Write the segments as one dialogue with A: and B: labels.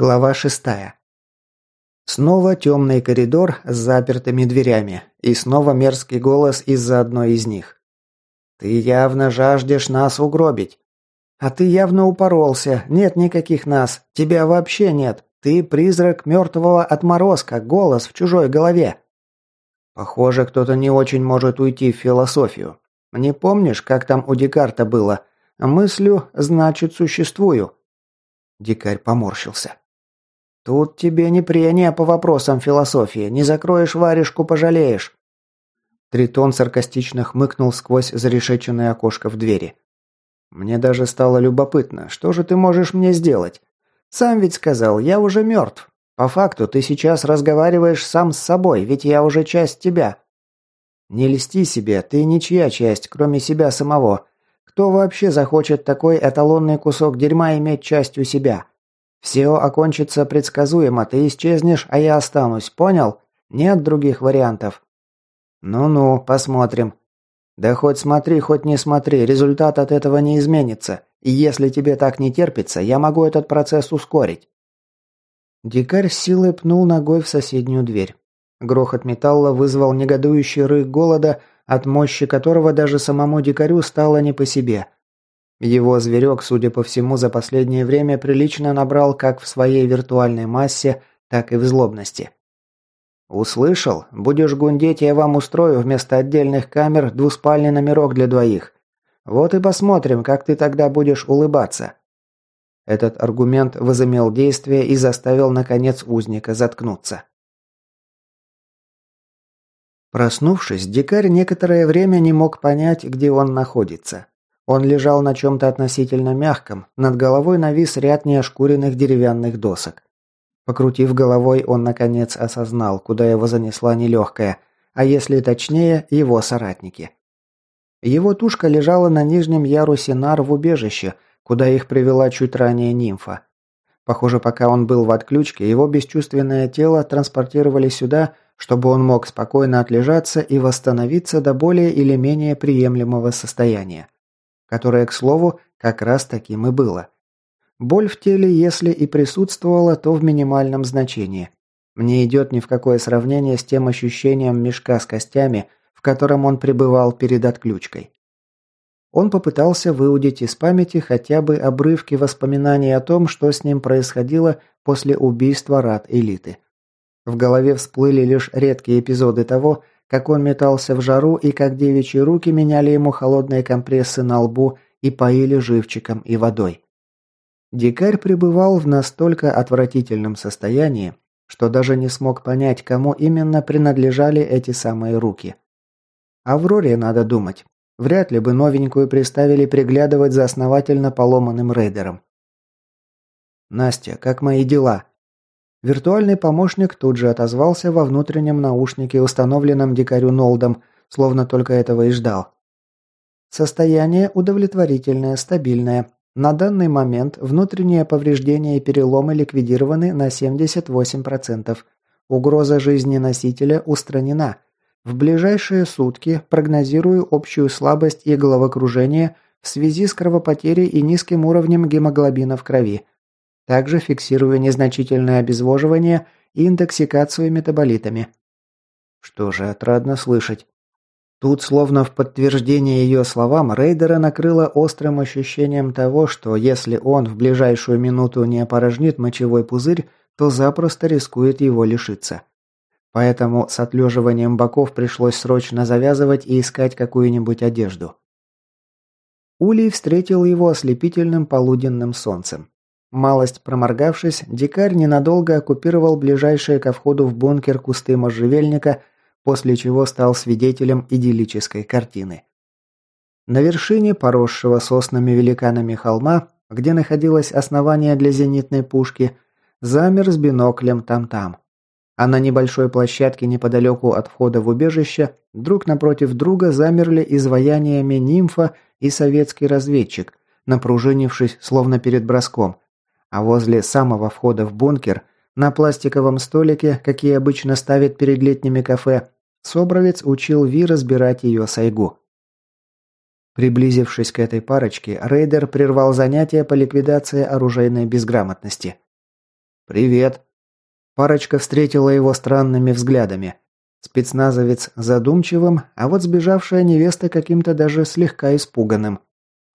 A: Глава шестая. Снова темный коридор с запертыми дверями, и снова мерзкий голос из-за одной из них. «Ты явно жаждешь нас угробить. А ты явно упоролся, нет никаких нас, тебя вообще нет, ты призрак мертвого отморозка, голос в чужой голове». Похоже, кто-то не очень может уйти в философию. Не помнишь, как там у Декарта было? Мыслю, значит, существую. Дикарь поморщился. Тут тебе не прения по вопросам философии. Не закроешь варежку, пожалеешь. Тритон саркастично хмыкнул сквозь зарешеченное окошко в двери. Мне даже стало любопытно, что же ты можешь мне сделать? Сам ведь сказал, я уже мертв. По факту ты сейчас разговариваешь сам с собой, ведь я уже часть тебя. Не льсти себе, ты ничья часть, кроме себя самого. Кто вообще захочет такой эталонный кусок дерьма иметь частью себя? Все окончится предсказуемо, ты исчезнешь, а я останусь, понял? Нет других вариантов. Ну-ну, посмотрим. Да хоть смотри, хоть не смотри, результат от этого не изменится. И если тебе так не терпится, я могу этот процесс ускорить. Дикарь силой пнул ногой в соседнюю дверь. Грохот металла вызвал негодующий рык голода, от мощи которого даже самому дикарю стало не по себе. Его зверек, судя по всему, за последнее время прилично набрал как в своей виртуальной массе, так и в злобности. «Услышал? Будешь гундеть, я вам устрою вместо отдельных камер двуспальный номерок для двоих. Вот и посмотрим, как ты тогда будешь улыбаться». Этот аргумент возымел действие и заставил, наконец, узника заткнуться. Проснувшись, дикарь некоторое время не мог понять, где он находится. Он лежал на чем-то относительно мягком, над головой навис ряд неошкуренных деревянных досок. Покрутив головой, он наконец осознал, куда его занесла нелегкая, а если точнее, его соратники. Его тушка лежала на нижнем ярусе нар в убежище, куда их привела чуть ранее нимфа. Похоже, пока он был в отключке, его бесчувственное тело транспортировали сюда – чтобы он мог спокойно отлежаться и восстановиться до более или менее приемлемого состояния, которое, к слову, как раз таким и было. Боль в теле, если и присутствовала, то в минимальном значении. Мне идет ни в какое сравнение с тем ощущением мешка с костями, в котором он пребывал перед отключкой. Он попытался выудить из памяти хотя бы обрывки воспоминаний о том, что с ним происходило после убийства рад элиты – в голове всплыли лишь редкие эпизоды того, как он метался в жару и как девичьи руки меняли ему холодные компрессы на лбу и поили живчиком и водой. Дикарь пребывал в настолько отвратительном состоянии, что даже не смог понять, кому именно принадлежали эти самые руки. Авроре надо думать. Вряд ли бы новенькую приставили приглядывать за основательно поломанным рейдером. «Настя, как мои дела?» Виртуальный помощник тут же отозвался во внутреннем наушнике, установленном дикарю Нолдом, словно только этого и ждал. Состояние удовлетворительное, стабильное. На данный момент внутренние повреждения и переломы ликвидированы на 78%. Угроза жизни носителя устранена. В ближайшие сутки прогнозирую общую слабость и головокружение в связи с кровопотерей и низким уровнем гемоглобина в крови – также фиксирую незначительное обезвоживание и интоксикацию метаболитами. Что же, отрадно слышать. Тут, словно в подтверждение ее словам, рейдера накрыло острым ощущением того, что если он в ближайшую минуту не опорожнит мочевой пузырь, то запросто рискует его лишиться. Поэтому с отлеживанием боков пришлось срочно завязывать и искать какую-нибудь одежду. Улей встретил его ослепительным полуденным солнцем. Малость проморгавшись, дикарь ненадолго оккупировал ближайшие ко входу в бункер кусты можжевельника, после чего стал свидетелем идиллической картины. На вершине поросшего соснами великанами холма, где находилось основание для зенитной пушки, замер с биноклем там-там. А на небольшой площадке неподалеку от входа в убежище друг напротив друга замерли изваяниями нимфа и советский разведчик, напружинившись, словно перед броском – а возле самого входа в бункер, на пластиковом столике, какие обычно ставят перед летними кафе, Собровец учил Ви разбирать ее сайгу. Приблизившись к этой парочке, рейдер прервал занятия по ликвидации оружейной безграмотности. «Привет». Парочка встретила его странными взглядами. Спецназовец задумчивым, а вот сбежавшая невеста каким-то даже слегка испуганным.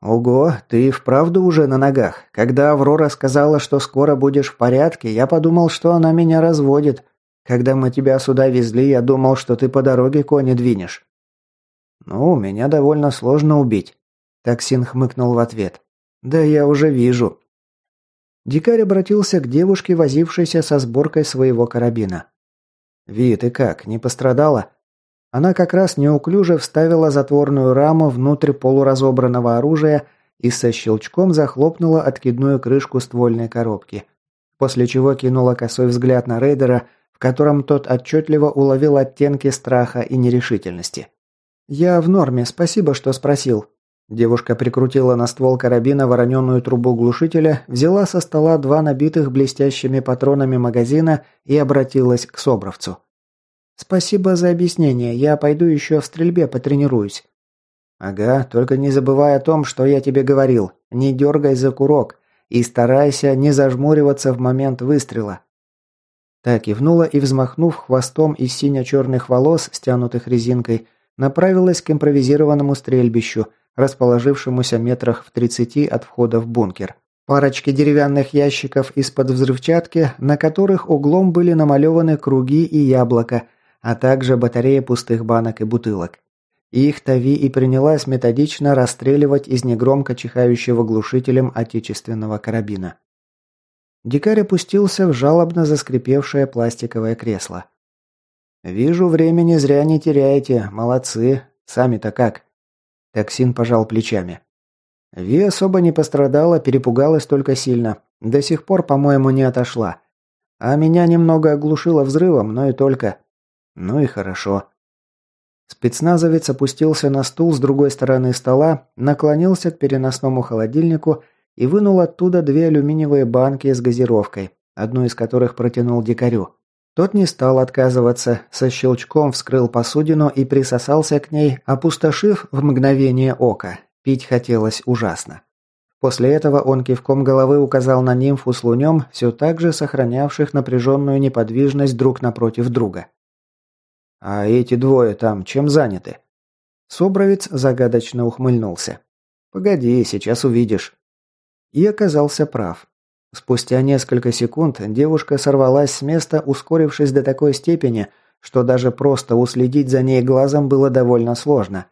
A: «Ого, ты вправду уже на ногах. Когда Аврора сказала, что скоро будешь в порядке, я подумал, что она меня разводит. Когда мы тебя сюда везли, я думал, что ты по дороге кони двинешь». «Ну, меня довольно сложно убить», – Таксин хмыкнул в ответ. «Да я уже вижу». Дикарь обратился к девушке, возившейся со сборкой своего карабина. «Ви, ты как, не пострадала?» Она как раз неуклюже вставила затворную раму внутрь полуразобранного оружия и со щелчком захлопнула откидную крышку ствольной коробки. После чего кинула косой взгляд на рейдера, в котором тот отчетливо уловил оттенки страха и нерешительности. «Я в норме, спасибо, что спросил». Девушка прикрутила на ствол карабина вороненую трубу глушителя, взяла со стола два набитых блестящими патронами магазина и обратилась к Собровцу. «Спасибо за объяснение. Я пойду еще в стрельбе потренируюсь». «Ага, только не забывай о том, что я тебе говорил. Не дергай за курок и старайся не зажмуриваться в момент выстрела». Так кивнула и, взмахнув хвостом из сине-черных волос, стянутых резинкой, направилась к импровизированному стрельбищу, расположившемуся метрах в тридцати от входа в бункер. Парочки деревянных ящиков из-под взрывчатки, на которых углом были намалеваны круги и яблоко, а также батарея пустых банок и бутылок. Их Тави и принялась методично расстреливать из негромко чихающего глушителем отечественного карабина. Дикарь опустился в жалобно заскрипевшее пластиковое кресло. «Вижу, времени зря не теряете. Молодцы. Сами-то как?» Токсин пожал плечами. Ви особо не пострадала, перепугалась только сильно. До сих пор, по-моему, не отошла. А меня немного оглушило взрывом, но и только. Ну и хорошо. Спецназовец опустился на стул с другой стороны стола, наклонился к переносному холодильнику и вынул оттуда две алюминиевые банки с газировкой, одну из которых протянул дикарю. Тот не стал отказываться, со щелчком вскрыл посудину и присосался к ней, опустошив в мгновение ока. Пить хотелось ужасно. После этого он кивком головы указал на нимфу с лунем, все так же сохранявших напряженную неподвижность друг напротив друга. «А эти двое там чем заняты?» Собровец загадочно ухмыльнулся. «Погоди, сейчас увидишь». И оказался прав. Спустя несколько секунд девушка сорвалась с места, ускорившись до такой степени, что даже просто уследить за ней глазом было довольно сложно.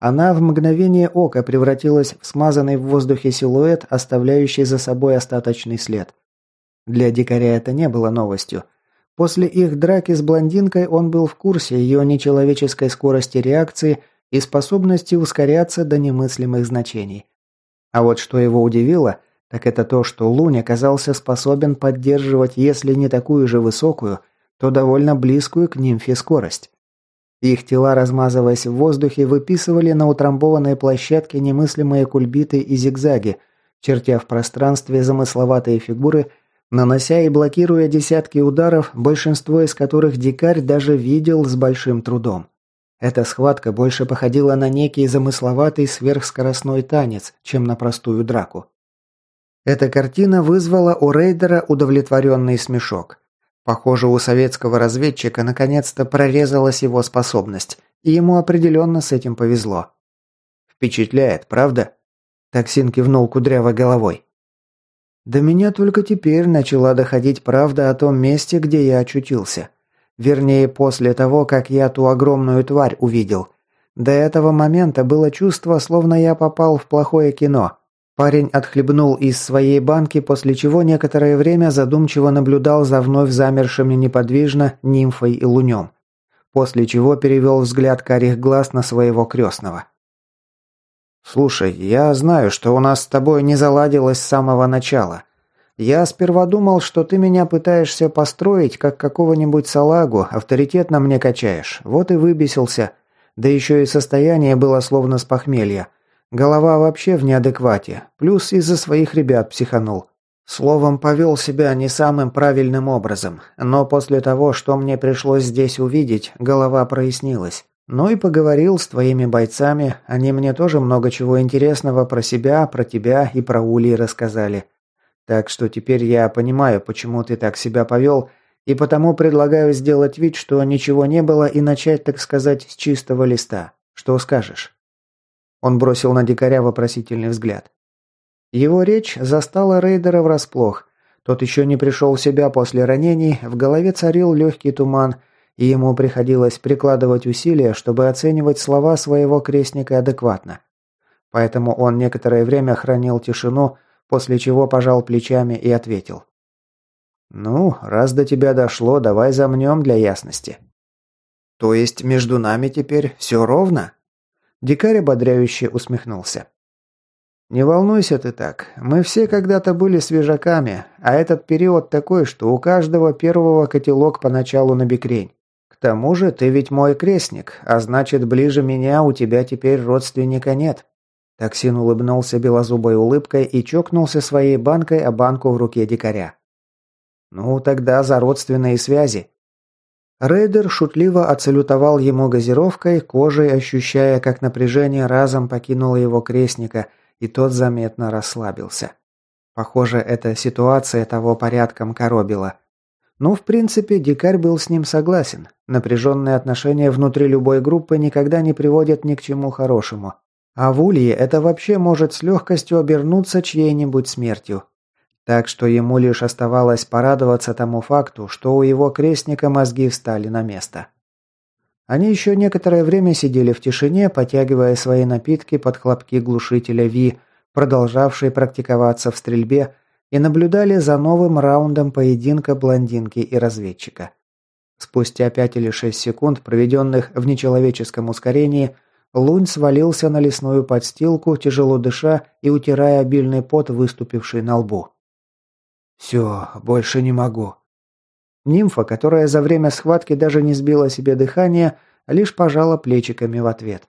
A: Она в мгновение ока превратилась в смазанный в воздухе силуэт, оставляющий за собой остаточный след. Для дикаря это не было новостью. После их драки с блондинкой он был в курсе ее нечеловеческой скорости реакции и способности ускоряться до немыслимых значений. А вот что его удивило, так это то, что Лунь оказался способен поддерживать, если не такую же высокую, то довольно близкую к нимфе скорость. Их тела, размазываясь в воздухе, выписывали на утрамбованной площадке немыслимые кульбиты и зигзаги, чертя в пространстве замысловатые фигуры – нанося и блокируя десятки ударов, большинство из которых дикарь даже видел с большим трудом. Эта схватка больше походила на некий замысловатый сверхскоростной танец, чем на простую драку. Эта картина вызвала у рейдера удовлетворенный смешок. Похоже, у советского разведчика наконец-то прорезалась его способность, и ему определенно с этим повезло. «Впечатляет, правда?» Таксин кивнул кудрявой головой. До меня только теперь начала доходить правда о том месте, где я очутился. Вернее, после того, как я ту огромную тварь увидел. До этого момента было чувство, словно я попал в плохое кино. Парень отхлебнул из своей банки, после чего некоторое время задумчиво наблюдал за вновь замершими неподвижно нимфой и лунем. После чего перевел взгляд карих глаз на своего крестного. «Слушай, я знаю, что у нас с тобой не заладилось с самого начала. Я сперва думал, что ты меня пытаешься построить, как какого-нибудь салагу, авторитет на мне качаешь. Вот и выбесился. Да еще и состояние было словно с похмелья. Голова вообще в неадеквате. Плюс из-за своих ребят психанул. Словом, повел себя не самым правильным образом. Но после того, что мне пришлось здесь увидеть, голова прояснилась. Ну и поговорил с твоими бойцами, они мне тоже много чего интересного про себя, про тебя и про Ули рассказали. Так что теперь я понимаю, почему ты так себя повел, и потому предлагаю сделать вид, что ничего не было, и начать, так сказать, с чистого листа. Что скажешь?» Он бросил на дикаря вопросительный взгляд. Его речь застала рейдера врасплох. Тот еще не пришел в себя после ранений, в голове царил легкий туман, и ему приходилось прикладывать усилия, чтобы оценивать слова своего крестника адекватно. Поэтому он некоторое время хранил тишину, после чего пожал плечами и ответил. «Ну, раз до тебя дошло, давай замнем для ясности». «То есть между нами теперь все ровно?» Дикарь ободряюще усмехнулся. «Не волнуйся ты так. Мы все когда-то были свежаками, а этот период такой, что у каждого первого котелок поначалу на бекрень. К тому же ты ведь мой крестник, а значит, ближе меня у тебя теперь родственника нет». Токсин улыбнулся белозубой улыбкой и чокнулся своей банкой о банку в руке дикаря. «Ну, тогда за родственные связи». Рейдер шутливо отсалютовал ему газировкой, кожей ощущая, как напряжение разом покинуло его крестника – и тот заметно расслабился. Похоже, эта ситуация того порядком коробила. Ну, в принципе, дикарь был с ним согласен. Напряженные отношения внутри любой группы никогда не приводят ни к чему хорошему. А в Улье это вообще может с легкостью обернуться чьей-нибудь смертью. Так что ему лишь оставалось порадоваться тому факту, что у его крестника мозги встали на место. Они еще некоторое время сидели в тишине, потягивая свои напитки под хлопки глушителя Ви, продолжавшие практиковаться в стрельбе, и наблюдали за новым раундом поединка блондинки и разведчика. Спустя пять или шесть секунд, проведенных в нечеловеческом ускорении, Лунь свалился на лесную подстилку, тяжело дыша и утирая обильный пот, выступивший на лбу. «Все, больше не могу», Нимфа, которая за время схватки даже не сбила себе дыхание, лишь пожала плечиками в ответ.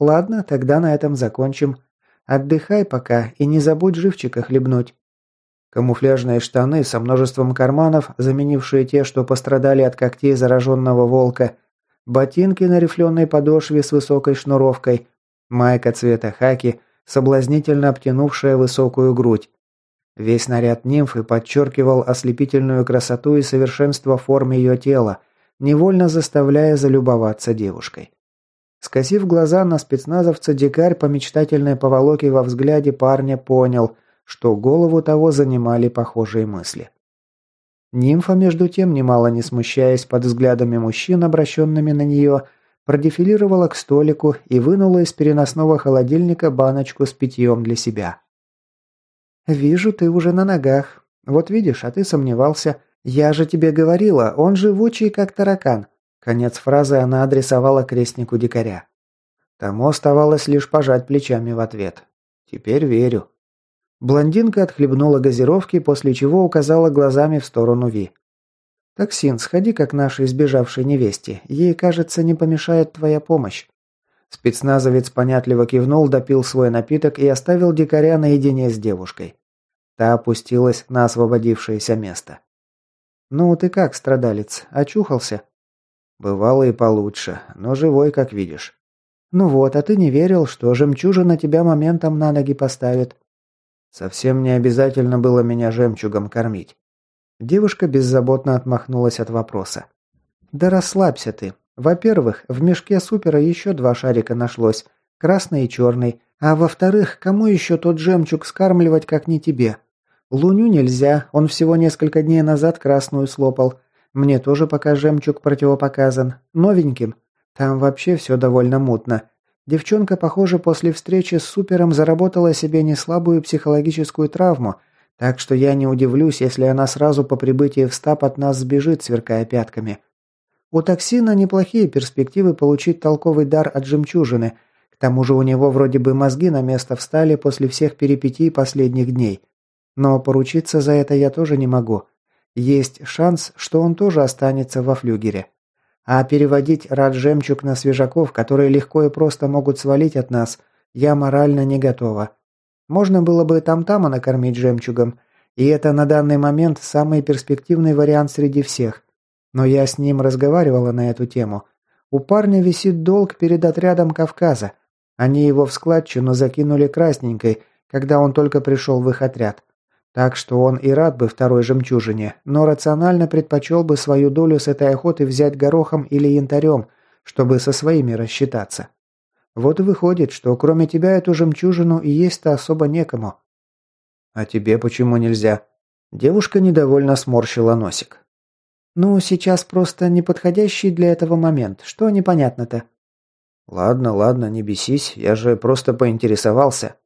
A: «Ладно, тогда на этом закончим. Отдыхай пока и не забудь живчика хлебнуть». Камуфляжные штаны со множеством карманов, заменившие те, что пострадали от когтей зараженного волка, ботинки на рифленой подошве с высокой шнуровкой, майка цвета хаки, соблазнительно обтянувшая высокую грудь, Весь наряд нимфы подчеркивал ослепительную красоту и совершенство форм ее тела, невольно заставляя залюбоваться девушкой. Скосив глаза на спецназовца, дикарь по мечтательной поволоке во взгляде парня понял, что голову того занимали похожие мысли. Нимфа, между тем, немало не смущаясь под взглядами мужчин, обращенными на нее, продефилировала к столику и вынула из переносного холодильника баночку с питьем для себя. «Вижу, ты уже на ногах. Вот видишь, а ты сомневался. Я же тебе говорила, он живучий, как таракан». Конец фразы она адресовала крестнику дикаря. Тому оставалось лишь пожать плечами в ответ. «Теперь верю». Блондинка отхлебнула газировки, после чего указала глазами в сторону Ви. «Токсин, сходи как нашей избежавшей невесте. Ей, кажется, не помешает твоя помощь». Спецназовец понятливо кивнул, допил свой напиток и оставил дикаря наедине с девушкой. Та опустилась на освободившееся место. «Ну ты как, страдалец, очухался?» «Бывало и получше, но живой, как видишь». «Ну вот, а ты не верил, что жемчужина тебя моментом на ноги поставит?» «Совсем не обязательно было меня жемчугом кормить». Девушка беззаботно отмахнулась от вопроса. «Да расслабься ты. Во-первых, в мешке супера еще два шарика нашлось, красный и черный. А во-вторых, кому еще тот жемчуг скармливать, как не тебе? Луню нельзя, он всего несколько дней назад красную слопал. Мне тоже пока жемчуг противопоказан. Новеньким. Там вообще все довольно мутно. Девчонка, похоже, после встречи с супером заработала себе неслабую психологическую травму, так что я не удивлюсь, если она сразу по прибытии в стаб от нас сбежит, сверкая пятками. У токсина неплохие перспективы получить толковый дар от жемчужины. К тому же у него вроде бы мозги на место встали после всех перипетий последних дней. Но поручиться за это я тоже не могу. Есть шанс, что он тоже останется во флюгере. А переводить рад жемчуг на свежаков, которые легко и просто могут свалить от нас, я морально не готова. Можно было бы там-тама накормить жемчугом, и это на данный момент самый перспективный вариант среди всех. Но я с ним разговаривала на эту тему. У парня висит долг перед отрядом Кавказа. Они его в складчину закинули красненькой, когда он только пришел в их отряд. Так что он и рад бы второй жемчужине, но рационально предпочел бы свою долю с этой охоты взять горохом или янтарем, чтобы со своими рассчитаться. Вот и выходит, что кроме тебя эту жемчужину и есть-то особо некому. А тебе почему нельзя? Девушка недовольно сморщила носик. Ну, сейчас просто неподходящий для этого момент. Что непонятно-то? Ладно, ладно, не бесись, я же просто поинтересовался.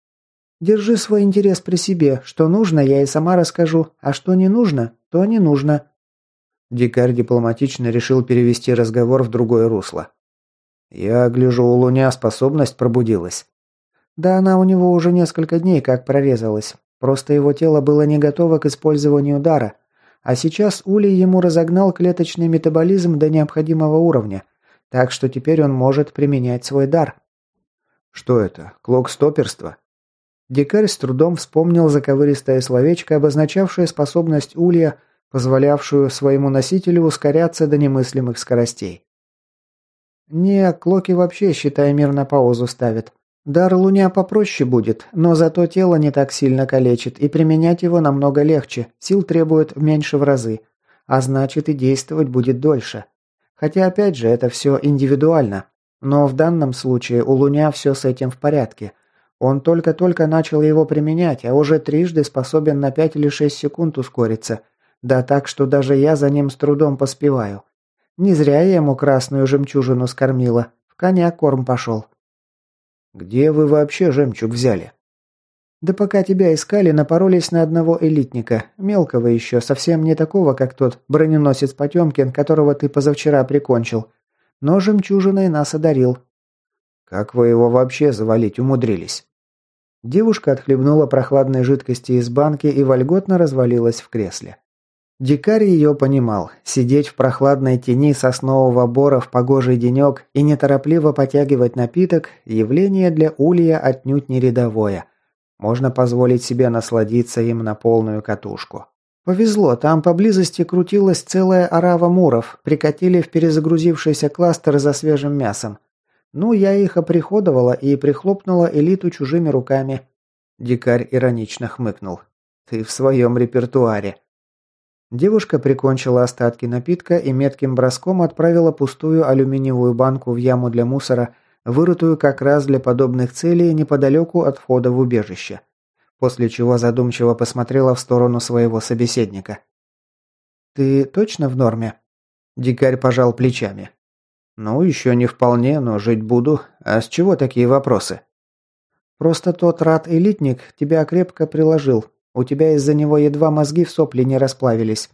A: Держи свой интерес при себе. Что нужно, я и сама расскажу, а что не нужно, то не нужно». Дикарь дипломатично решил перевести разговор в другое русло. «Я гляжу, у Луня способность пробудилась». «Да она у него уже несколько дней как прорезалась. Просто его тело было не готово к использованию дара. А сейчас Улей ему разогнал клеточный метаболизм до необходимого уровня. Так что теперь он может применять свой дар». «Что это? Клок-стоперство?» Дикарь с трудом вспомнил заковыристое словечко, обозначавшее способность улья, позволявшую своему носителю ускоряться до немыслимых скоростей. «Не, Клоки вообще, считай, мир на паузу ставит. Дар Луня попроще будет, но зато тело не так сильно калечит, и применять его намного легче, сил требует меньше в разы, а значит и действовать будет дольше. Хотя опять же, это все индивидуально. Но в данном случае у Луня все с этим в порядке – он только-только начал его применять, а уже трижды способен на 5 или 6 секунд ускориться. Да так, что даже я за ним с трудом поспеваю. Не зря я ему красную жемчужину скормила. В коня корм пошел. «Где вы вообще жемчуг взяли?» «Да пока тебя искали, напоролись на одного элитника. Мелкого еще, совсем не такого, как тот броненосец Потемкин, которого ты позавчера прикончил. Но жемчужиной нас одарил». «Как вы его вообще завалить умудрились?» Девушка отхлебнула прохладной жидкости из банки и вольготно развалилась в кресле. Дикарь ее понимал. Сидеть в прохладной тени соснового бора в погожий денек и неторопливо потягивать напиток – явление для улья отнюдь не рядовое. Можно позволить себе насладиться им на полную катушку. Повезло, там поблизости крутилась целая орава муров, прикатили в перезагрузившийся кластер за свежим мясом. Ну, я их оприходовала и прихлопнула элиту чужими руками. Дикарь иронично хмыкнул. Ты в своем репертуаре. Девушка прикончила остатки напитка и метким броском отправила пустую алюминиевую банку в яму для мусора, вырытую как раз для подобных целей неподалеку от входа в убежище. После чего задумчиво посмотрела в сторону своего собеседника. «Ты точно в норме?» Дикарь пожал плечами. «Ну, еще не вполне, но жить буду. А с чего такие вопросы?» «Просто тот рад-элитник тебя крепко приложил. У тебя из-за него едва мозги в сопли не расплавились.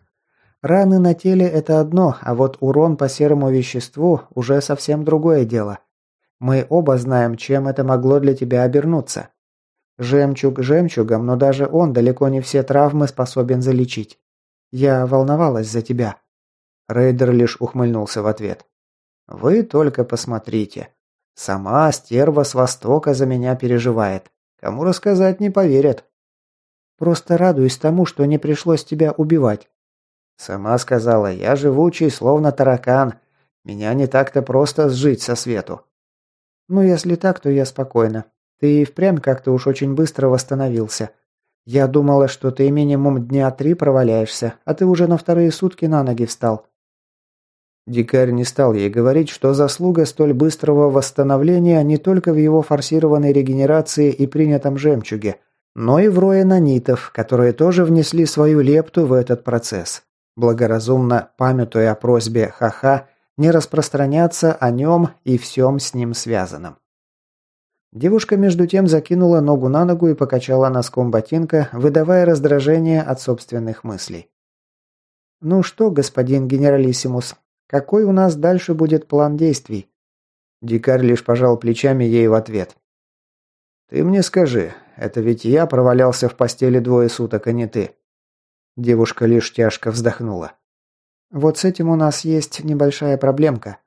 A: Раны на теле – это одно, а вот урон по серому веществу – уже совсем другое дело. Мы оба знаем, чем это могло для тебя обернуться. Жемчуг жемчугом, но даже он далеко не все травмы способен залечить. Я волновалась за тебя». Рейдер лишь ухмыльнулся в ответ. Вы только посмотрите. Сама стерва с Востока за меня переживает. Кому рассказать не поверят. Просто радуюсь тому, что не пришлось тебя убивать. Сама сказала, я живучий, словно таракан. Меня не так-то просто сжить со свету. Ну, если так, то я спокойна. Ты впрямь как-то уж очень быстро восстановился. Я думала, что ты минимум дня три проваляешься, а ты уже на вторые сутки на ноги встал. Дикарь не стал ей говорить, что заслуга столь быстрого восстановления не только в его форсированной регенерации и принятом жемчуге, но и в рое нанитов, которые тоже внесли свою лепту в этот процесс, благоразумно памятуя о просьбе Ха-Ха не распространяться о нем и всем с ним связанном. Девушка между тем закинула ногу на ногу и покачала носком ботинка, выдавая раздражение от собственных мыслей. «Ну что, господин генералиссимус, какой у нас дальше будет план действий?» Дикарь лишь пожал плечами ей в ответ. «Ты мне скажи, это ведь я провалялся в постели двое суток, а не ты?» Девушка лишь тяжко вздохнула. «Вот с этим у нас есть небольшая проблемка.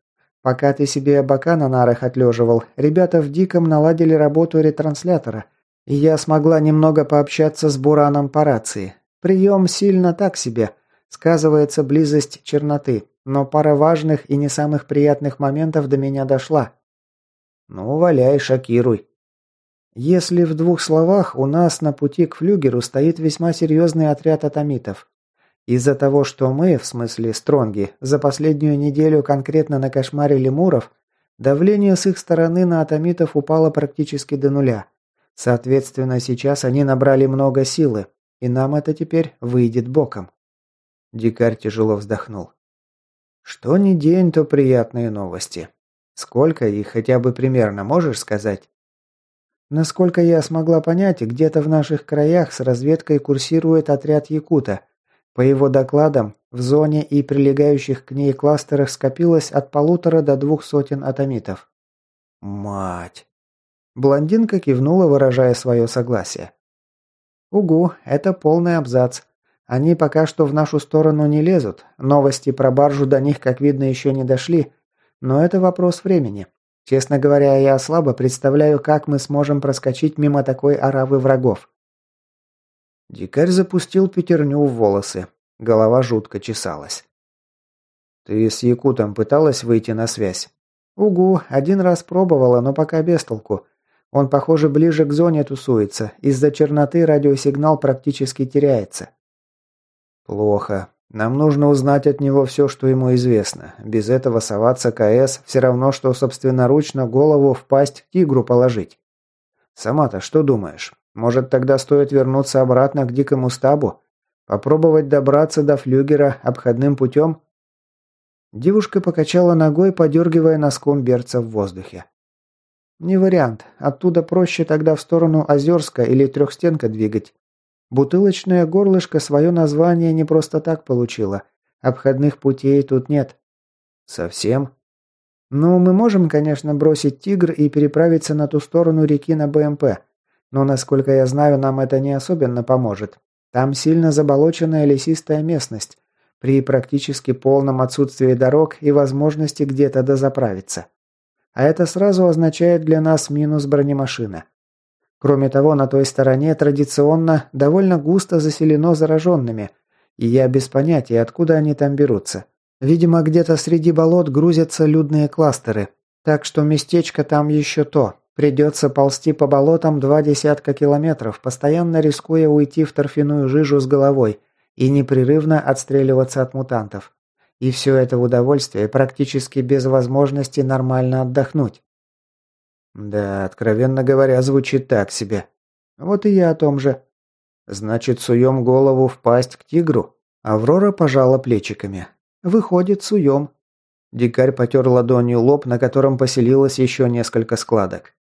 A: Пока ты себе бока на нарах отлеживал, ребята в Диком наладили работу ретранслятора, и я смогла немного пообщаться с Бураном по рации. Прием сильно так себе. Сказывается близость черноты но пара важных и не самых приятных моментов до меня дошла. Ну, валяй, шокируй. Если в двух словах, у нас на пути к флюгеру стоит весьма серьезный отряд атомитов. Из-за того, что мы, в смысле Стронги, за последнюю неделю конкретно на кошмаре лемуров, давление с их стороны на атомитов упало практически до нуля. Соответственно, сейчас они набрали много силы, и нам это теперь выйдет боком. Дикарь тяжело вздохнул. Что ни день, то приятные новости. Сколько их хотя бы примерно можешь сказать? Насколько я смогла понять, где-то в наших краях с разведкой курсирует отряд Якута. По его докладам, в зоне и прилегающих к ней кластерах скопилось от полутора до двух сотен атомитов. Мать! Блондинка кивнула, выражая свое согласие. «Угу, это полный абзац. Они пока что в нашу сторону не лезут. Новости про баржу до них, как видно, еще не дошли. Но это вопрос времени. Честно говоря, я слабо представляю, как мы сможем проскочить мимо такой оравы врагов. Дикарь запустил пятерню в волосы. Голова жутко чесалась. «Ты с Якутом пыталась выйти на связь?» «Угу, один раз пробовала, но пока без толку. Он, похоже, ближе к зоне тусуется. Из-за черноты радиосигнал практически теряется». «Плохо. Нам нужно узнать от него все, что ему известно. Без этого соваться КС все равно, что собственноручно голову в пасть тигру положить. Сама-то что думаешь? Может, тогда стоит вернуться обратно к дикому стабу? Попробовать добраться до флюгера обходным путем? Девушка покачала ногой, подергивая носком берца в воздухе. «Не вариант. Оттуда проще тогда в сторону Озерска или Трехстенка двигать. Бутылочное горлышко свое название не просто так получило. Обходных путей тут нет. Совсем? Ну, мы можем, конечно, бросить «Тигр» и переправиться на ту сторону реки на БМП. Но, насколько я знаю, нам это не особенно поможет. Там сильно заболоченная лесистая местность, при практически полном отсутствии дорог и возможности где-то дозаправиться. А это сразу означает для нас минус бронемашина. Кроме того, на той стороне традиционно довольно густо заселено зараженными, и я без понятия, откуда они там берутся. Видимо, где-то среди болот грузятся людные кластеры, так что местечко там еще то. Придется ползти по болотам два десятка километров, постоянно рискуя уйти в торфяную жижу с головой и непрерывно отстреливаться от мутантов. И все это в удовольствие, практически без возможности нормально отдохнуть. Да, откровенно говоря, звучит так себе. Вот и я о том же. Значит, суем голову в пасть к тигру? Аврора пожала плечиками. Выходит, суем. Дикарь потер ладонью лоб, на котором поселилось еще несколько складок.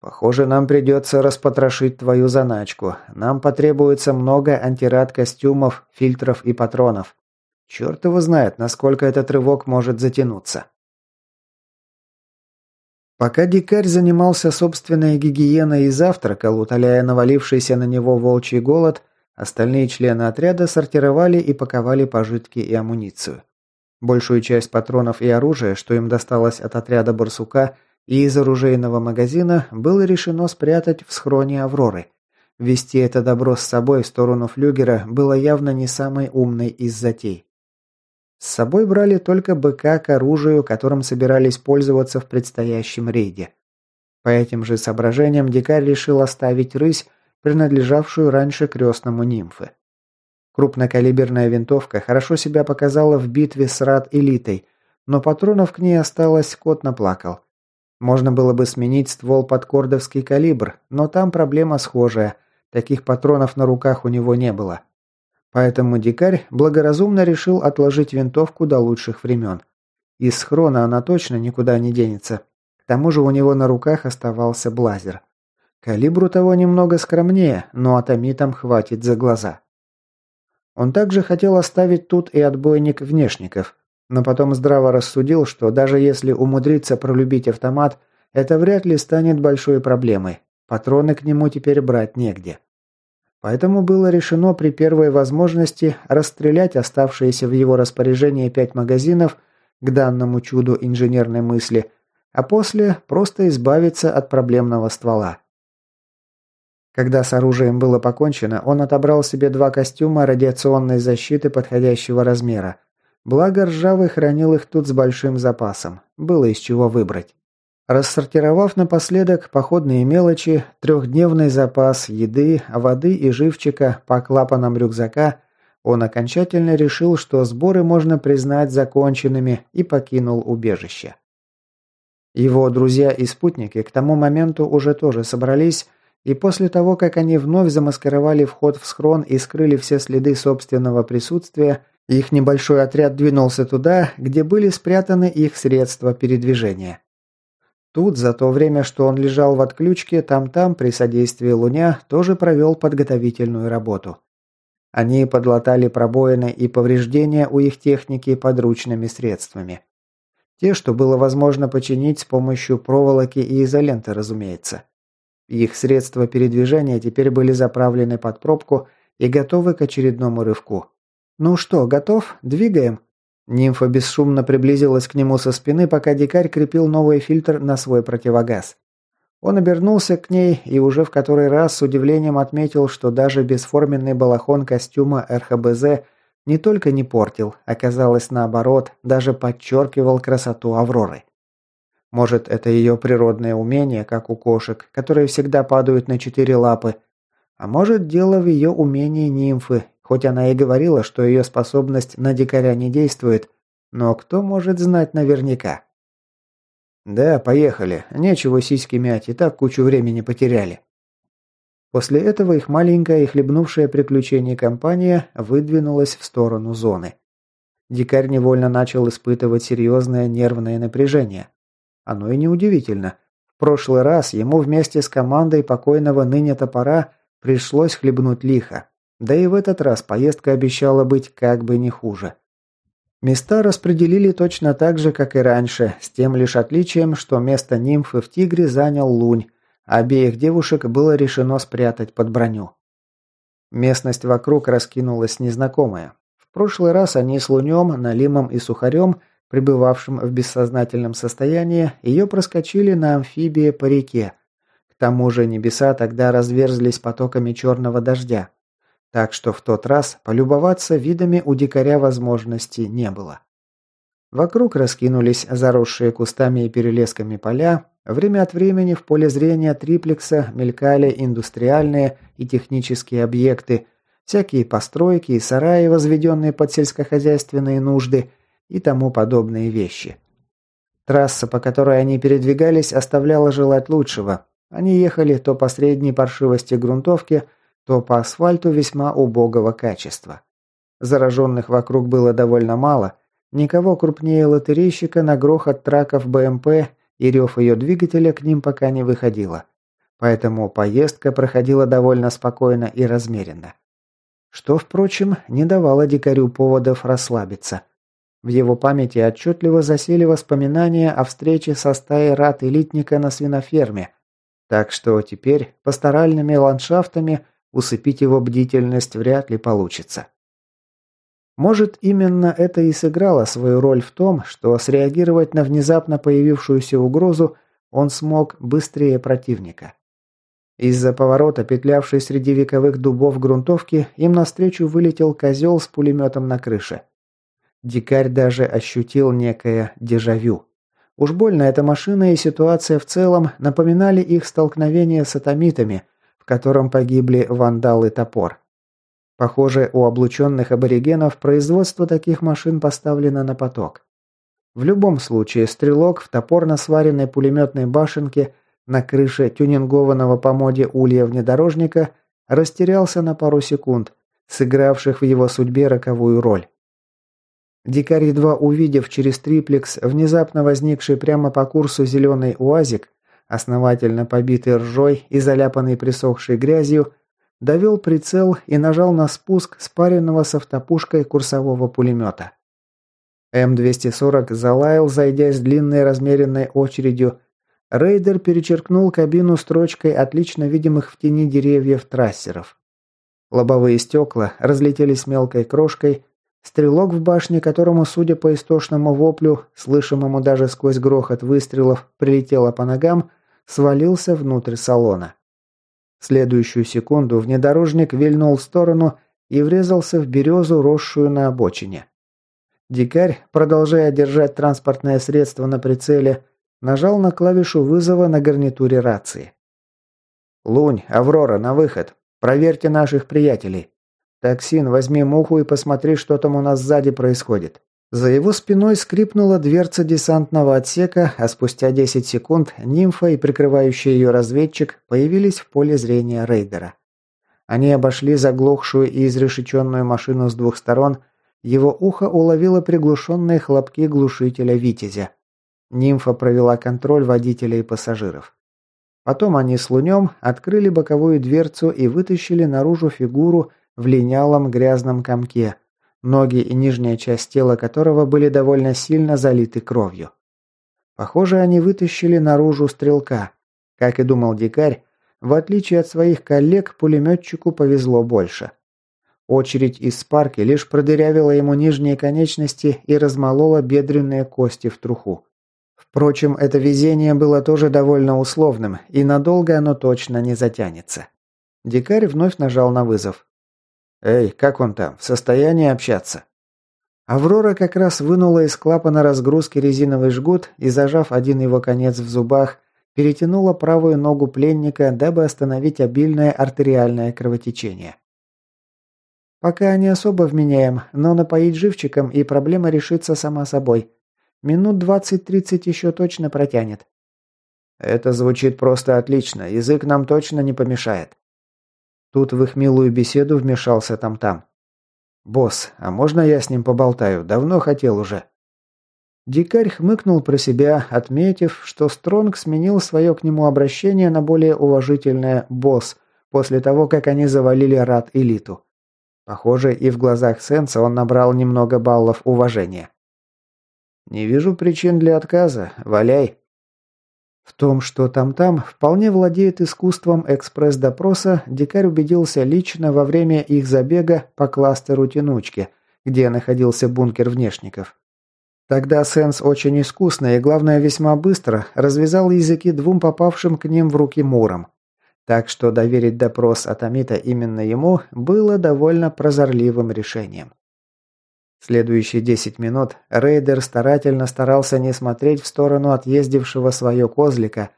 A: «Похоже, нам придется распотрошить твою заначку. Нам потребуется много антирад-костюмов, фильтров и патронов. Черт его знает, насколько этот рывок может затянуться». Пока дикарь занимался собственной гигиеной и завтракал, утоляя навалившийся на него волчий голод, остальные члены отряда сортировали и паковали пожитки и амуницию. Большую часть патронов и оружия, что им досталось от отряда «Барсука» и из оружейного магазина, было решено спрятать в схроне «Авроры». Вести это добро с собой в сторону флюгера было явно не самой умной из затей. С собой брали только быка к оружию, которым собирались пользоваться в предстоящем рейде. По этим же соображениям дикарь решил оставить рысь, принадлежавшую раньше крестному нимфы. Крупнокалиберная винтовка хорошо себя показала в битве с рад-элитой, но патронов к ней осталось, кот наплакал. Можно было бы сменить ствол под кордовский калибр, но там проблема схожая. Таких патронов на руках у него не было. Поэтому дикарь благоразумно решил отложить винтовку до лучших времен. Из схрона она точно никуда не денется. К тому же у него на руках оставался блазер. Калибру того немного скромнее, но атомитам хватит за глаза. Он также хотел оставить тут и отбойник внешников, но потом здраво рассудил, что даже если умудриться пролюбить автомат, это вряд ли станет большой проблемой. Патроны к нему теперь брать негде. Поэтому было решено при первой возможности расстрелять оставшиеся в его распоряжении пять магазинов к данному чуду инженерной мысли, а после просто избавиться от проблемного ствола. Когда с оружием было покончено, он отобрал себе два костюма радиационной защиты подходящего размера. Благо ржавый хранил их тут с большим запасом. Было из чего выбрать. Рассортировав напоследок походные мелочи, трехдневный запас еды, воды и живчика по клапанам рюкзака, он окончательно решил, что сборы можно признать законченными и покинул убежище. Его друзья и спутники к тому моменту уже тоже собрались, и после того, как они вновь замаскировали вход в схрон и скрыли все следы собственного присутствия, их небольшой отряд двинулся туда, где были спрятаны их средства передвижения. Тут, за то время, что он лежал в отключке, там-там при содействии Луня тоже провел подготовительную работу. Они подлатали пробоины и повреждения у их техники подручными средствами. Те, что было возможно починить с помощью проволоки и изоленты, разумеется. Их средства передвижения теперь были заправлены под пробку и готовы к очередному рывку. «Ну что, готов? Двигаем?» Нимфа бесшумно приблизилась к нему со спины, пока дикарь крепил новый фильтр на свой противогаз. Он обернулся к ней и уже в который раз с удивлением отметил, что даже бесформенный балахон костюма РХБЗ не только не портил, оказалось наоборот, даже подчеркивал красоту Авроры. Может, это ее природное умение, как у кошек, которые всегда падают на четыре лапы. А может, дело в ее умении нимфы, Хоть она и говорила, что ее способность на дикаря не действует, но кто может знать наверняка? «Да, поехали. Нечего сиськи мять, и так кучу времени потеряли». После этого их маленькая и хлебнувшая приключение компания выдвинулась в сторону зоны. Дикарь невольно начал испытывать серьезное нервное напряжение. Оно и неудивительно. В прошлый раз ему вместе с командой покойного ныне топора пришлось хлебнуть лихо. Да и в этот раз поездка обещала быть как бы не хуже. Места распределили точно так же, как и раньше, с тем лишь отличием, что место нимфы в «Тигре» занял Лунь, а обеих девушек было решено спрятать под броню. Местность вокруг раскинулась незнакомая. В прошлый раз они с Лунем, Налимом и Сухарем, пребывавшим в бессознательном состоянии, ее проскочили на амфибии по реке. К тому же небеса тогда разверзлись потоками черного дождя. Так что в тот раз полюбоваться видами у дикаря возможности не было. Вокруг раскинулись заросшие кустами и перелесками поля, время от времени в поле зрения триплекса мелькали индустриальные и технические объекты, всякие постройки и сараи, возведенные под сельскохозяйственные нужды и тому подобные вещи. Трасса, по которой они передвигались, оставляла желать лучшего. Они ехали то по средней паршивости грунтовки, то по асфальту весьма убогого качества. Зараженных вокруг было довольно мало, никого крупнее лотерейщика на грохот траков БМП и рев ее двигателя к ним пока не выходило. Поэтому поездка проходила довольно спокойно и размеренно. Что, впрочем, не давало дикарю поводов расслабиться. В его памяти отчетливо засели воспоминания о встрече со стаей рад-элитника на свиноферме. Так что теперь пасторальными ландшафтами – Усыпить его бдительность вряд ли получится. Может, именно это и сыграло свою роль в том, что среагировать на внезапно появившуюся угрозу он смог быстрее противника. Из-за поворота, петлявшей среди вековых дубов грунтовки, им навстречу вылетел козел с пулеметом на крыше. Дикарь даже ощутил некое дежавю. Уж больно эта машина и ситуация в целом напоминали их столкновение с атомитами – котором погибли вандал и топор. Похоже, у облученных аборигенов производство таких машин поставлено на поток. В любом случае, стрелок в топорно сваренной пулеметной башенке на крыше тюнингованного по моде улья внедорожника растерялся на пару секунд, сыгравших в его судьбе роковую роль. Дикарь, едва увидев через триплекс внезапно возникший прямо по курсу зеленый УАЗик, основательно побитый ржой и заляпанный присохшей грязью, довел прицел и нажал на спуск спаренного с автопушкой курсового пулемета. М-240 залаял, зайдя с длинной размеренной очередью. Рейдер перечеркнул кабину строчкой отлично видимых в тени деревьев трассеров. Лобовые стекла разлетелись мелкой крошкой, Стрелок в башне, которому, судя по истошному воплю, слышимому даже сквозь грохот выстрелов, прилетело по ногам, свалился внутрь салона. В следующую секунду внедорожник вильнул в сторону и врезался в березу, росшую на обочине. Дикарь, продолжая держать транспортное средство на прицеле, Нажал на клавишу вызова на гарнитуре рации. «Лунь, Аврора, на выход. Проверьте наших приятелей. Токсин, возьми муху и посмотри, что там у нас сзади происходит». За его спиной скрипнула дверца десантного отсека, а спустя 10 секунд нимфа и прикрывающий ее разведчик появились в поле зрения рейдера. Они обошли заглохшую и изрешеченную машину с двух сторон. Его ухо уловило приглушенные хлопки глушителя «Витязя». Нимфа провела контроль водителя и пассажиров. Потом они с Лунем открыли боковую дверцу и вытащили наружу фигуру в линялом грязном комке – ноги и нижняя часть тела которого были довольно сильно залиты кровью. Похоже, они вытащили наружу стрелка. Как и думал дикарь, в отличие от своих коллег, пулеметчику повезло больше. Очередь из спарки лишь продырявила ему нижние конечности и размолола бедренные кости в труху. Впрочем, это везение было тоже довольно условным, и надолго оно точно не затянется. Дикарь вновь нажал на вызов. «Эй, как он там? В состоянии общаться?» Аврора как раз вынула из клапана разгрузки резиновый жгут и, зажав один его конец в зубах, перетянула правую ногу пленника, дабы остановить обильное артериальное кровотечение. «Пока не особо вменяем, но напоить живчиком, и проблема решится сама собой. Минут двадцать-тридцать еще точно протянет». «Это звучит просто отлично, язык нам точно не помешает». Тут в их милую беседу вмешался там-там. «Босс, а можно я с ним поболтаю? Давно хотел уже». Дикарь хмыкнул про себя, отметив, что Стронг сменил свое к нему обращение на более уважительное «босс» после того, как они завалили рад-элиту. Похоже, и в глазах Сенса он набрал немного баллов уважения. «Не вижу причин для отказа. Валяй». В том, что там-там вполне владеет искусством экспресс-допроса, дикарь убедился лично во время их забега по кластеру Тянучки, где находился бункер внешников. Тогда Сенс очень искусно и, главное, весьма быстро развязал языки двум попавшим к ним в руки Мурам. Так что доверить допрос Атомита именно ему было довольно прозорливым решением. Следующие 10 минут рейдер старательно старался не смотреть в сторону отъездившего свое козлика.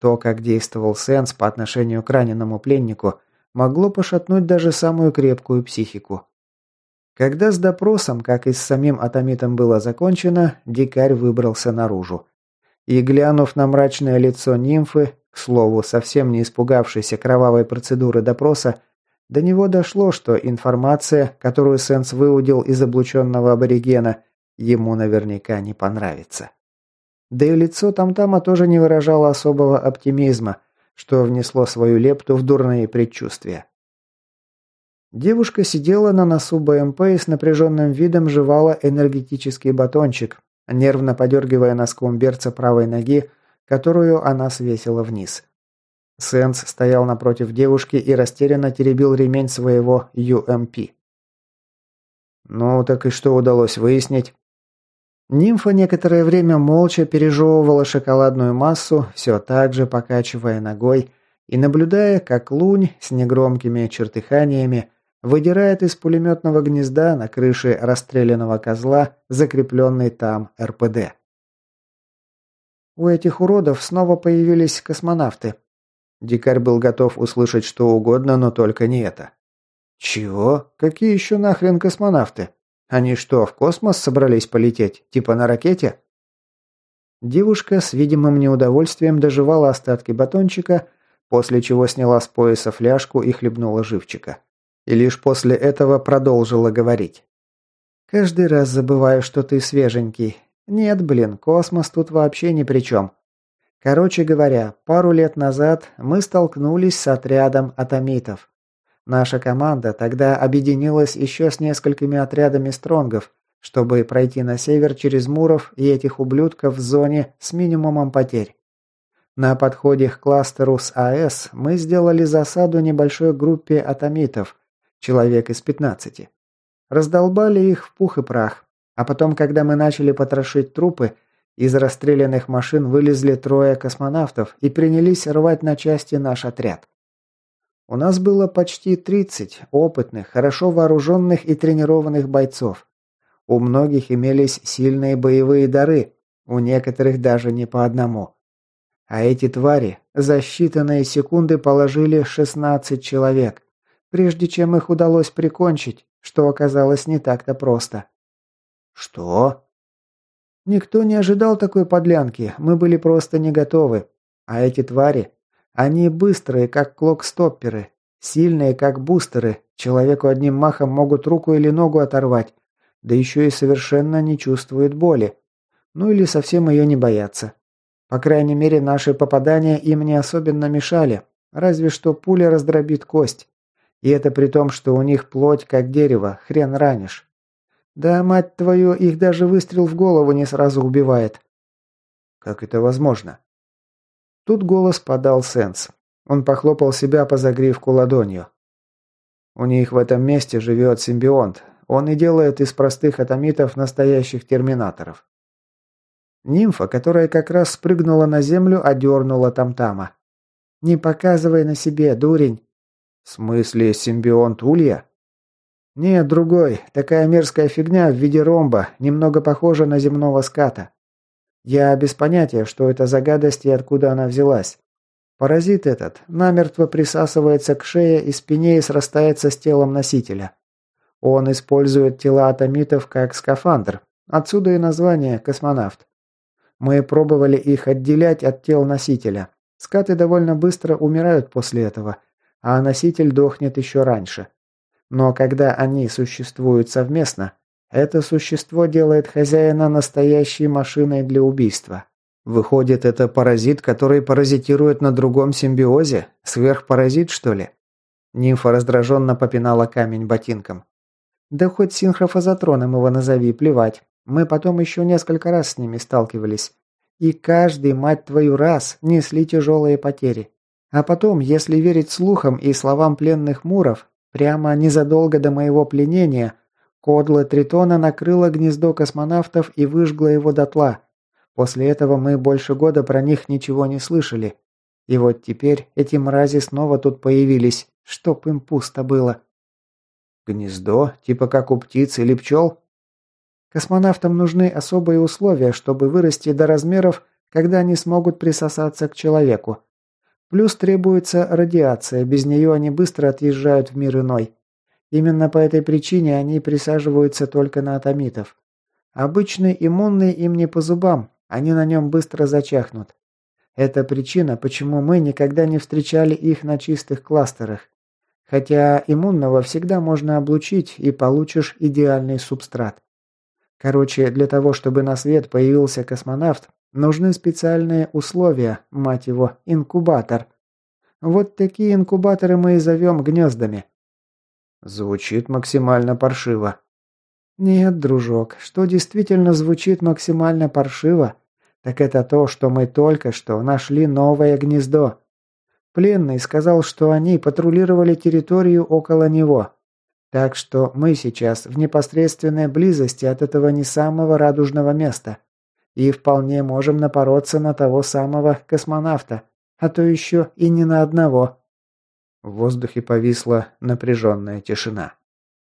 A: То, как действовал Сенс по отношению к раненому пленнику, могло пошатнуть даже самую крепкую психику. Когда с допросом, как и с самим атомитом было закончено, дикарь выбрался наружу. И, глянув на мрачное лицо нимфы, к слову, совсем не испугавшейся кровавой процедуры допроса, до него дошло, что информация, которую Сенс выудил из облученного аборигена, ему наверняка не понравится. Да и лицо Тамтама тоже не выражало особого оптимизма, что внесло свою лепту в дурные предчувствия. Девушка сидела на носу БМП и с напряженным видом жевала энергетический батончик, нервно подергивая носком берца правой ноги, которую она свесила вниз. Сенс стоял напротив девушки и растерянно теребил ремень своего UMP. «Ну, так и что удалось выяснить?» Нимфа некоторое время молча пережевывала шоколадную массу, все так же покачивая ногой и наблюдая, как лунь с негромкими чертыханиями выдирает из пулеметного гнезда на крыше расстрелянного козла закрепленный там РПД. У этих уродов снова появились космонавты, Дикарь был готов услышать что угодно, но только не это. «Чего? Какие еще нахрен космонавты? Они что, в космос собрались полететь? Типа на ракете?» Девушка с видимым неудовольствием доживала остатки батончика, после чего сняла с пояса фляжку и хлебнула живчика. И лишь после этого продолжила говорить. «Каждый раз забываю, что ты свеженький. Нет, блин, космос тут вообще ни при чем. Короче говоря, пару лет назад мы столкнулись с отрядом атомитов. Наша команда тогда объединилась еще с несколькими отрядами стронгов, чтобы пройти на север через Муров и этих ублюдков в зоне с минимумом потерь. На подходе к кластеру с АЭС мы сделали засаду небольшой группе атомитов, человек из 15. Раздолбали их в пух и прах, а потом, когда мы начали потрошить трупы, из расстрелянных машин вылезли трое космонавтов и принялись рвать на части наш отряд. У нас было почти 30 опытных, хорошо вооруженных и тренированных бойцов. У многих имелись сильные боевые дары, у некоторых даже не по одному. А эти твари за считанные секунды положили 16 человек, прежде чем их удалось прикончить, что оказалось не так-то просто.
B: Что?
A: Никто не ожидал такой подлянки, мы были просто не готовы. А эти твари, они быстрые, как клокстопперы, сильные, как бустеры, человеку одним махом могут руку или ногу оторвать, да еще и совершенно не чувствуют боли. Ну или совсем ее не боятся. По крайней мере, наши попадания им не особенно мешали, разве что пуля раздробит кость. И это при том, что у них плоть как дерево, хрен ранишь. Да, мать твою, их даже выстрел в голову не сразу убивает.
B: Как это возможно?
A: Тут голос подал Сенс. Он похлопал себя по загривку ладонью. У них в этом месте живет симбионт. Он и делает из простых атомитов настоящих терминаторов. Нимфа, которая как раз спрыгнула на землю, одернула там-тама. «Не показывай на себе, дурень!»
B: «В смысле симбионт Улья?»
A: «Нет, другой. Такая мерзкая фигня в виде ромба, немного похожа на земного ската. Я без понятия, что это за гадость и откуда она взялась. Паразит этот намертво присасывается к шее и спине и срастается с телом носителя. Он использует тела атомитов как скафандр. Отсюда и название «космонавт». Мы пробовали их отделять от тел носителя. Скаты довольно быстро умирают после этого, а носитель дохнет еще раньше. Но когда они существуют совместно, это существо делает хозяина настоящей машиной для убийства.
B: Выходит, это паразит, который паразитирует на другом симбиозе? Сверхпаразит, что ли?
A: Нимфа раздраженно попинала камень ботинком. Да хоть синхрофазотроном его назови, плевать. Мы потом еще несколько раз с ними сталкивались. И каждый, мать твою, раз несли тяжелые потери. А потом, если верить слухам и словам пленных муров, прямо незадолго до моего пленения, Кодла Тритона накрыла гнездо космонавтов и выжгла его дотла. После этого мы больше года про них ничего не слышали. И вот теперь эти мрази снова тут появились, чтоб им пусто было.
B: Гнездо? Типа как у птиц или пчел?
A: Космонавтам нужны особые условия, чтобы вырасти до размеров, когда они смогут присосаться к человеку. Плюс требуется радиация, без нее они быстро отъезжают в мир иной. Именно по этой причине они присаживаются только на атомитов. Обычный иммунный им не по зубам, они на нем быстро зачахнут. Это причина, почему мы никогда не встречали их на чистых кластерах. Хотя иммунного всегда можно облучить и получишь идеальный субстрат. Короче, для того, чтобы на свет появился космонавт, нужны специальные условия, мать его, инкубатор. Вот такие инкубаторы мы и зовем гнездами.
B: Звучит максимально паршиво.
A: Нет, дружок, что действительно звучит максимально паршиво, так это то, что мы только что нашли новое гнездо. Пленный сказал, что они патрулировали территорию около него. Так что мы сейчас в непосредственной близости от этого не самого радужного места. И вполне можем напороться на того самого космонавта, а то еще и не на одного.
B: В воздухе повисла напряженная тишина.